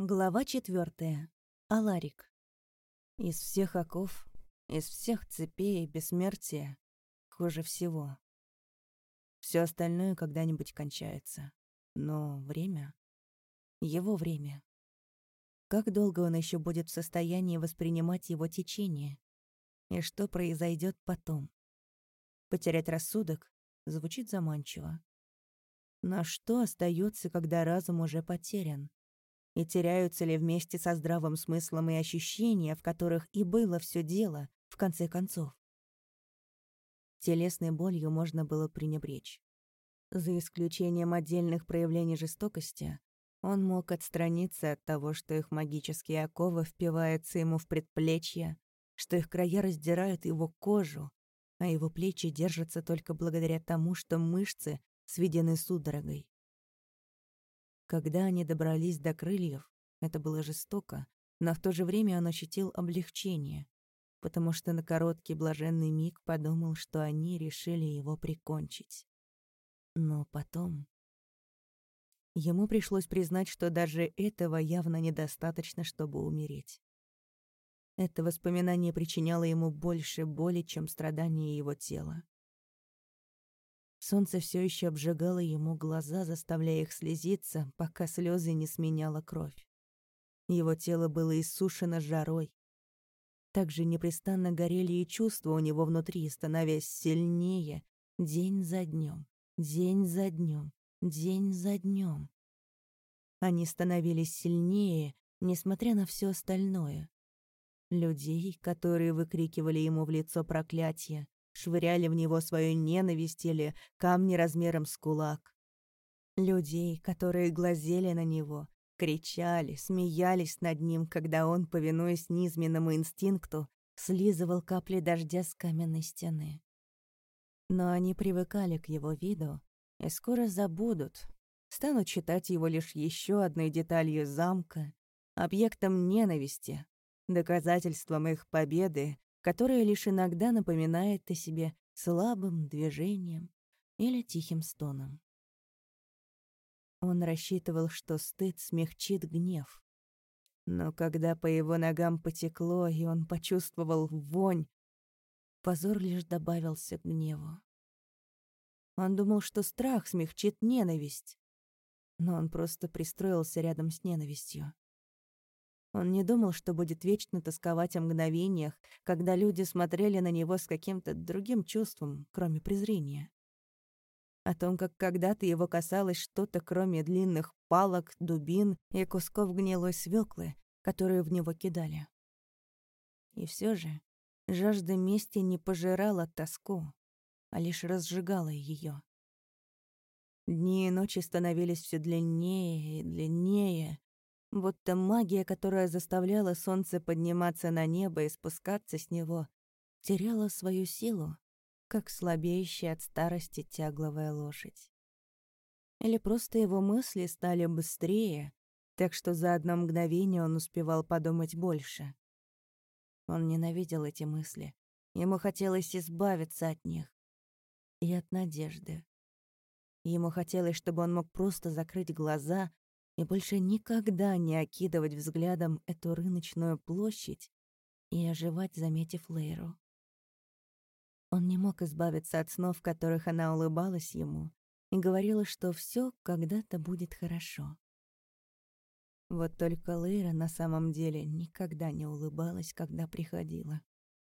Глава четвертая. Аларик. Из всех оков, из всех цепей бессмертия хуже всего. Все остальное когда-нибудь кончается. Но время... Его время. Как долго он еще будет в состоянии воспринимать его течение? И что произойдет потом? Потерять рассудок звучит заманчиво. Но что остается, когда разум уже потерян? И теряются ли вместе со здравым смыслом и ощущения, в которых и было все дело, в конце концов? Телесной болью можно было пренебречь. За исключением отдельных проявлений жестокости, он мог отстраниться от того, что их магические оковы впиваются ему в предплечья, что их края раздирают его кожу, а его плечи держатся только благодаря тому, что мышцы сведены судорогой. Когда они добрались до крыльев, это было жестоко, но в то же время он ощутил облегчение, потому что на короткий блаженный миг подумал, что они решили его прикончить. Но потом... Ему пришлось признать, что даже этого явно недостаточно, чтобы умереть. Это воспоминание причиняло ему больше боли, чем страдания его тела. Солнце все еще обжигало ему глаза, заставляя их слезиться, пока слезы не сменяла кровь. Его тело было иссушено жарой. Также непрестанно горели и чувства у него внутри, становясь сильнее день за днем, день за днем, день за днем. Они становились сильнее, несмотря на все остальное. Людей, которые выкрикивали ему в лицо проклятия, швыряли в него свою ненависть или камни размером с кулак. Людей, которые глазели на него, кричали, смеялись над ним, когда он, повинуясь низменному инстинкту, слизывал капли дождя с каменной стены. Но они привыкали к его виду и скоро забудут, станут считать его лишь еще одной деталью замка, объектом ненависти, доказательством их победы которое лишь иногда напоминает о себе слабым движением или тихим стоном. Он рассчитывал, что стыд смягчит гнев. Но когда по его ногам потекло, и он почувствовал вонь, позор лишь добавился к гневу. Он думал, что страх смягчит ненависть, но он просто пристроился рядом с ненавистью. Он не думал, что будет вечно тосковать о мгновениях, когда люди смотрели на него с каким-то другим чувством, кроме презрения. О том, как когда-то его касалось что-то, кроме длинных палок, дубин и кусков гнилой свеклы, которые в него кидали. И все же жажда мести не пожирала тоску, а лишь разжигала ее. Дни и ночи становились все длиннее и длиннее, Будто магия, которая заставляла солнце подниматься на небо и спускаться с него, теряла свою силу, как слабеющая от старости тягловая лошадь. Или просто его мысли стали быстрее, так что за одно мгновение он успевал подумать больше. Он ненавидел эти мысли. Ему хотелось избавиться от них. И от надежды. Ему хотелось, чтобы он мог просто закрыть глаза и больше никогда не окидывать взглядом эту рыночную площадь и оживать, заметив Лейру. Он не мог избавиться от снов, в которых она улыбалась ему и говорила, что все когда-то будет хорошо. Вот только Лейра на самом деле никогда не улыбалась, когда приходила.